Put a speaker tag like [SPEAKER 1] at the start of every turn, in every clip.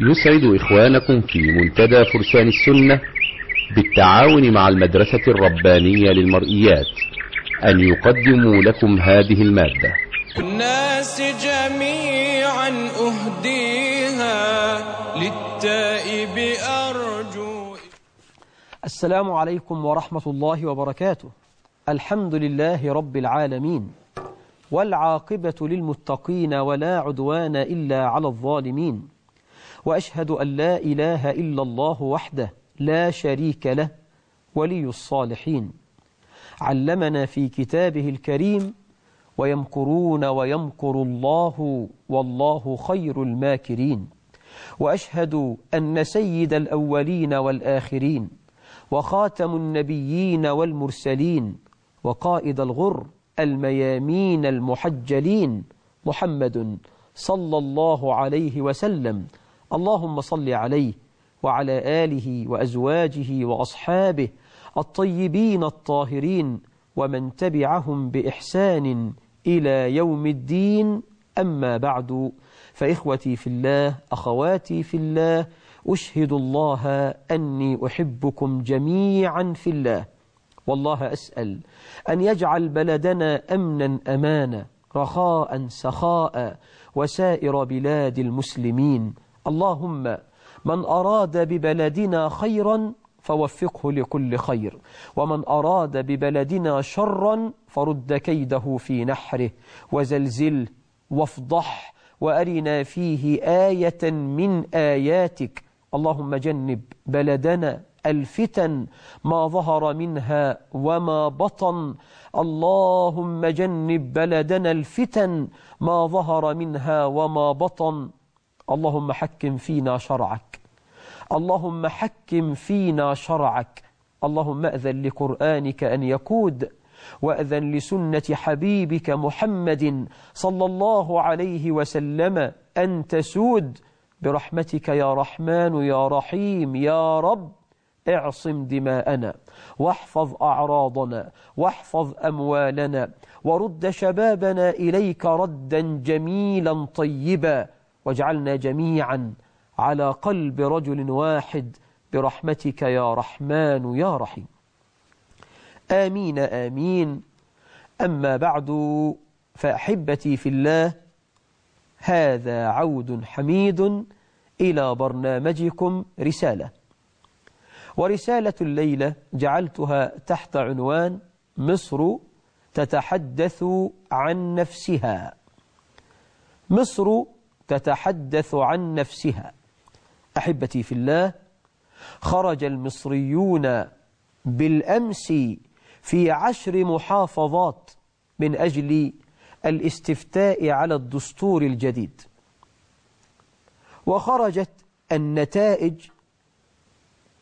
[SPEAKER 1] يسعد إخوانكم في منتدى فرسان السنة بالتعاون مع المدرسة الربانية للمرئيات أن يقدموا لكم هذه المادة.
[SPEAKER 2] الناس جميعا أهديها للتائب أرجو.
[SPEAKER 3] السلام عليكم ورحمة الله وبركاته. الحمد لله رب العالمين والعاقبة للمتقين ولا عدوان إلا على الظالمين. وأشهد أن لا إله إلا الله وحده لا شريك له ولي الصالحين. علمنا في كتابه الكريم ويمكرون ويمكر الله والله خير الماكرين. وأشهد أن سيد الأولين والآخرين وخاتم النبيين والمرسلين وقائد الغر الميامين المحجلين محمد صلى الله عليه وسلم. اللهم صل عليه وعلى آله وأزواجه وأصحابه الطيبين الطاهرين ومن تبعهم بإحسان إلى يوم الدين. أما بعد فإخوتي في الله أخواتي في الله أشهد الله أني أحبكم جميعا في الله. والله أسأل أن يجعل بلدنا أمنا أمانا رخاء سخاء وسائر بلاد المسلمين. اللهم من أراد ببلدنا خيرا فوفقه لكل خير. ومن أراد ببلدنا شرا فرد كيده في نحره. وزلزل وافضح وأرنا فيه آية من آياتك. اللهم جنب بلدنا الفتن ما ظهر منها وما بطن. اللهم جنب بلدنا الفتن ما ظهر منها وما بطن. اللهم حكم فينا شرعك. اللهم حكم فينا شرعك. اللهم أذن لقرآنك أن يكود وأذن لسنة حبيبك محمد صلى الله عليه وسلم أن تسود. برحمتك يا رحمن يا رحيم يا رب اعصم دماءنا واحفظ أعراضنا واحفظ أموالنا ورد شبابنا إليك ردا جميلا طيبا. واجعلنا جميعا على قلب رجل واحد برحمتك يا رحمن يا رحيم. آمين آمين. أما بعد فأحبتي في الله هذا عود حميد إلى برنامجكم رسالة. ورسالة الليلة جعلتها تحت عنوان مصر تتحدث عن نفسها. مصر تتحدث عن نفسها. أحبتي في الله خرج المصريون بالأمس في عشر محافظات من أجل الاستفتاء على الدستور الجديد. وخرجت النتائج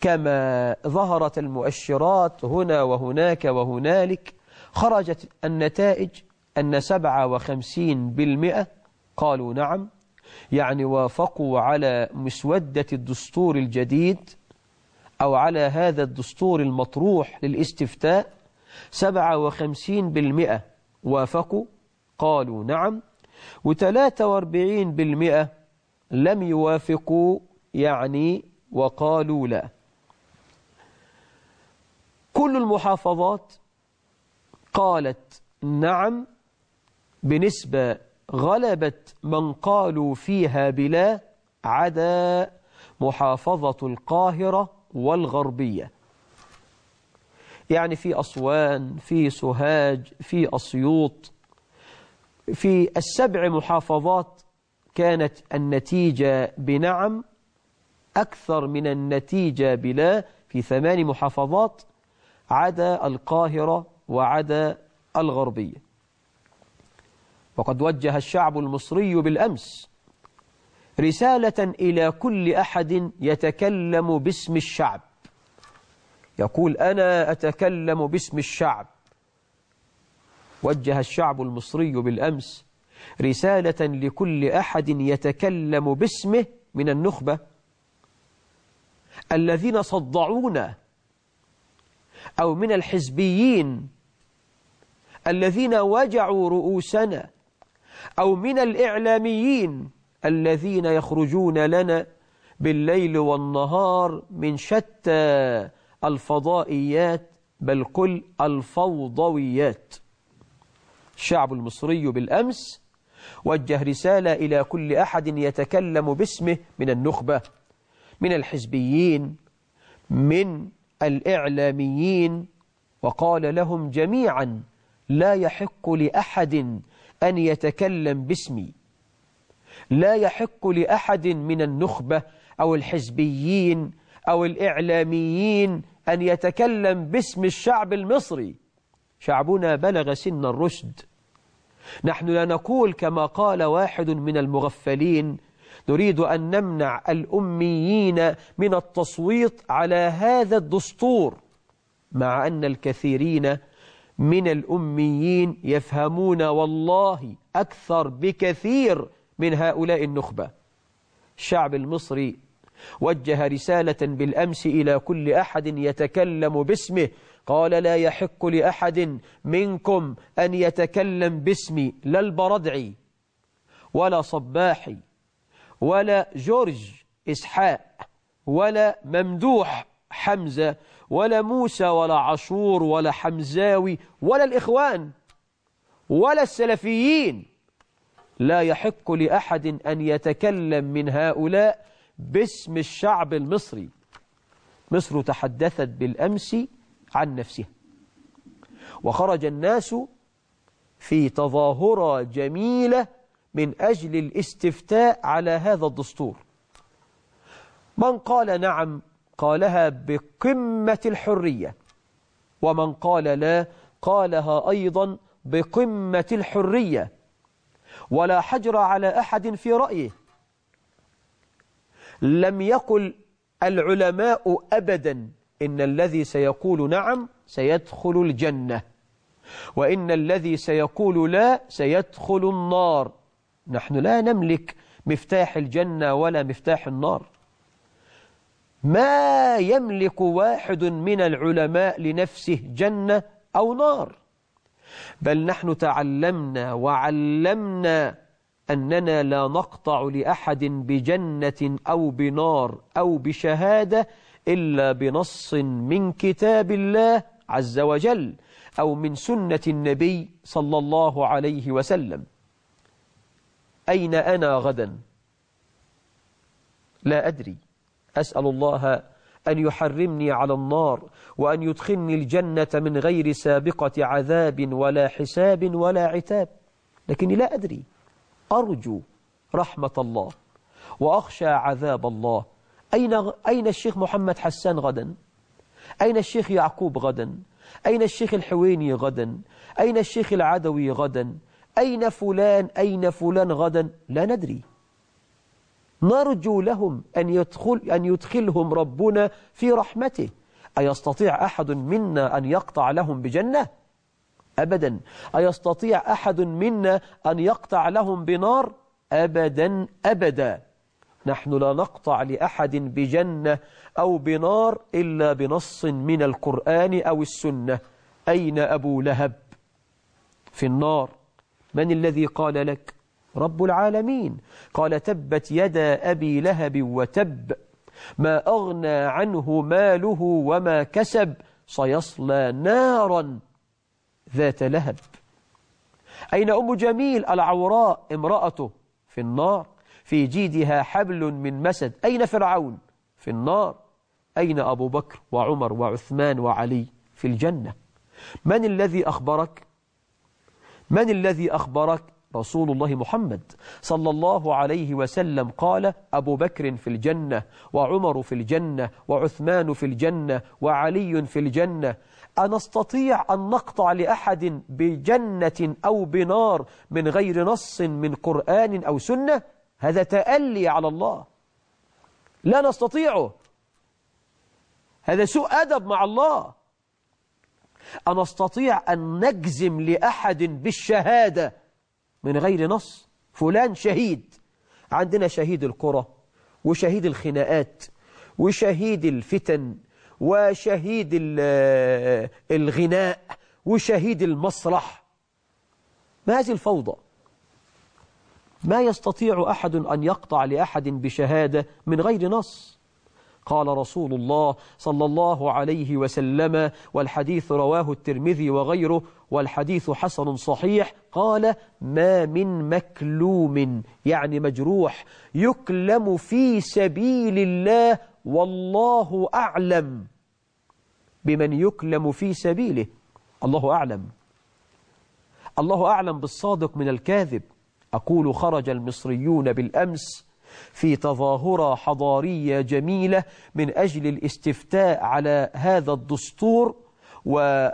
[SPEAKER 3] كما ظهرت المؤشرات هنا وهناك وهنالك. خرجت النتائج أن سبعة وخمسين بالمئة. قالوا نعم. يعني وافقوا على مسودة الدستور الجديد أو على هذا الدستور المطروح للاستفتاء سبعة وخمسين بالمئة وافقوا قالوا نعم وثلاثة وأربعين بالمئة لم يوافقوا يعني وقالوا لا. كل المحافظات قالت نعم بنسبة غلبت من قالوا فيها بلا عدا محافظة القاهرة والغربية. يعني في أصوان في سوهاج في أسيوط. في السبع محافظات كانت النتيجة بنعم أكثر من النتيجة بلا في ثمان محافظات عدا القاهرة وعدا الغربية. وقد وجه الشعب المصري بالأمس رسالة إلى كل أحد يتكلم باسم الشعب. يقول أنا أتكلم باسم الشعب. وجه الشعب المصري بالأمس رسالة لكل أحد يتكلم باسمه من النخبة. الذين صدعونا أو من الحزبيين. الذين وجعوا رؤوسنا أو من الإعلاميين الذين يخرجون لنا بالليل والنهار من شتى الفضائيات بل قل الفوضويات. الشعب المصري بالأمس وجه رسالة إلى كل أحد يتكلم باسمه من النخبة من الحزبيين من الإعلاميين وقال لهم جميعا لا يحق لأحد أن يتكلم باسمي. لا يحق لأحد من النخبة أو الحزبيين أو الإعلاميين أن يتكلم باسم الشعب المصري. شعبنا بلغ سن الرشد. نحن لا نقول كما قال واحد من المغفلين نريد أن نمنع الأميين من التصويت على هذا الدستور مع أن الكثيرين من الأميين يفهمون والله أكثر بكثير من هؤلاء النخبة. الشعب المصري وجه رسالة بالأمس إلى كل أحد يتكلم باسمه. قال لا يحق لأحد منكم أن يتكلم باسمي لا البردعي ولا صباحي ولا جورج إسحاق ولا ممدوح. حمزة ولا موسى ولا عاشور ولا حمزاوي ولا الإخوان ولا السلفيين. لا يحق لأحد أن يتكلم من هؤلاء باسم الشعب المصري. مصر تحدثت بالأمس عن نفسها. وخرج الناس في تظاهرة جميلة من أجل الاستفتاء على هذا الدستور. من قال نعم قالها بقمة الحرية. ومن قال لا قالها أيضا بقمة الحرية. ولا حجر على أحد في رأيه. لم يقل العلماء أبدا إن الذي سيقول نعم سيدخل الجنة. وإن الذي سيقول لا سيدخل النار. نحن لا نملك مفتاح الجنة ولا مفتاح النار. ما يملك واحد من العلماء لنفسه جنة أو نار. بل نحن تعلمنا وعلمنا أننا لا نقطع لأحد بجنة أو بنار أو بشهادة إلا بنص من كتاب الله عز وجل أو من سنة النبي صلى الله عليه وسلم. أين أنا غدا؟ لا أدري. أسأل الله أن يحرمني على النار وأن يدخلني الجنة من غير سابقة عذاب ولا حساب ولا عتاب. لكني لا أدري أرجو رحمة الله وأخشى عذاب الله. أين, أين الشيخ محمد حسان غدا؟ أين الشيخ يعقوب غدا؟ أين الشيخ الحويني غدا؟ أين الشيخ العدوي غدا؟ أين فلان؟ أين فلان غدا؟ لا ندري. نرجو لهم أن, يدخل أن يدخلهم ربنا في رحمته. أيستطيع أحد منا أن يقطع لهم بجنة؟ أبدا. أيستطيع أحد منا أن يقطع لهم بنار؟ أبدا أبدا. نحن لا نقطع لأحد بجنة أو بنار إلا بنص من القرآن أو السنة. أين أبو لهب؟ في النار. من الذي قال لك؟ رب العالمين. قال تبت يدا أبي لهب وتب ما أغنى عنه ماله وما كسب سيصلى نارا ذات لهب. أين أم جميل العوراء امرأته؟ في النار. في جيدها حبل من مسد. أين فرعون؟ في النار. أين أبو بكر وعمر وعثمان وعلي؟ في الجنة. من الذي أخبرك؟ من الذي أخبرك رسول الله محمد صلى الله عليه وسلم قال أبو بكر في الجنة وعمر في الجنة وعثمان في الجنة وعلي في الجنة. أنستطيع أن نقطع لأحد بجنة أو بنار من غير نص من قرآن أو سنة؟ هذا تألي على الله. لا نستطيعه. هذا سوء أدب مع الله. أنستطيع أن نجزم لأحد بالشهادة من غير نص. فلان شهيد. عندنا شهيد القرى وشهيد الخناقات وشهيد الفتن وشهيد الغناء وشهيد المسرح ما هذه الفوضى؟ ما يستطيع أحد أن يقطع لأحد بشهادة من غير نص. قال رسول الله صلى الله عليه وسلم والحديث رواه الترمذي وغيره والحديث حسن صحيح قال ما من مكلوم يعني مجروح يكلم في سبيل الله والله أعلم. بمن يكلم في سبيله الله أعلم. الله أعلم بالصادق من الكاذب. أقول خرج المصريون بالأمس في تظاهرة حضارية جميلة من أجل الاستفتاء على هذا الدستور و